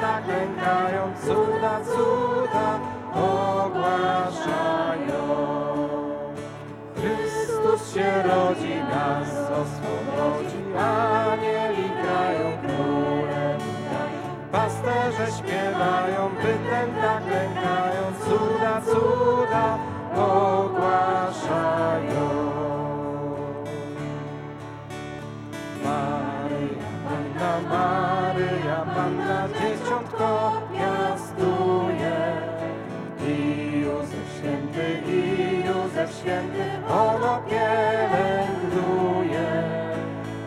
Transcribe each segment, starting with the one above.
tak klękają, cuda, cuda ogłaszają. Chrystus się rodzi, nas oswobodzi, anieli grają, królem Pasterze śpiewają, bydlęta tak klękają, cuda, cuda ogłaszają. Maryja, Panna Maryja, Panna Dzieciątko piastuje. I Józef Święty, i Józef Święty, ono pielęgnuje.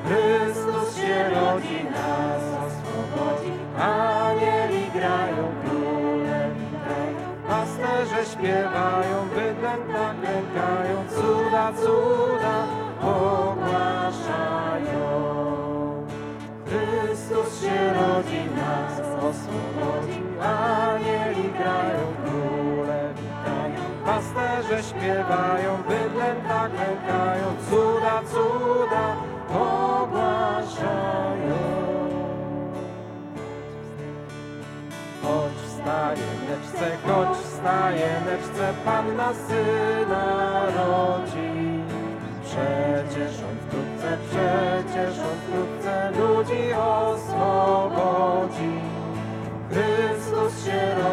Chrystus się rodzi, nas oswobodzi, anieli grają, królem grają. Pasterze śpiewają, bydlęta klękają, cuda, cuda Pasterze śpiewają, bydlęta tak klękają, cuda, cuda ogłaszają. Choć wstaje neczce, choć wstaje neczce, Panna Syna rodzi. Przecież On wkrótce, przecież On wkrótce ludzi oswobodzi. Chrystus się rodzi,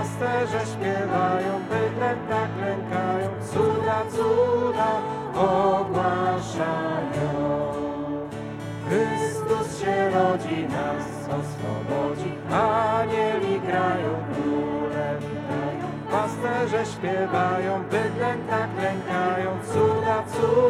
Pasterze śpiewają, bydlęta tak klękają, cuda, cuda ogłaszają. Chrystus się rodzi, nas oswobodzi, anieli grają, króle witają. Pasterze śpiewają, bydlęta tak klękają, cuda, cuda.